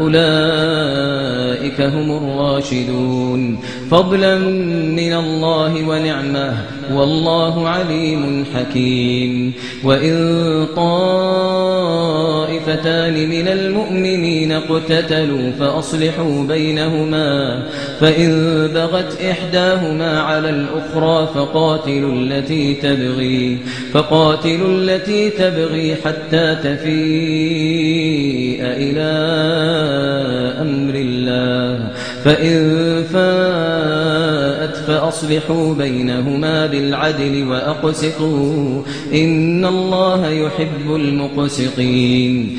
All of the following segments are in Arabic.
أولئك هم الراشدون. فضلا من الله ونعمة والله عليم حكيم. وإن طائفتان من المؤمنين اقتتلوا فأصلحوا بينهما فإن بغت إحداهما على الأخرى فقاتلوا التي تبغي فقاتلوا التي تبغي حتى تفيء إلى فإن فاءت فأصلحوا بينهما بالعدل وأقسطوا إن الله يحب المقسطين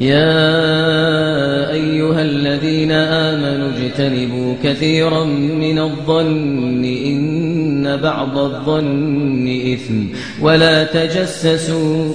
يا أيها الذين آمنوا اجتنبوا كثيرا من الظن إن بعض الظن إثم ولا تجسسوا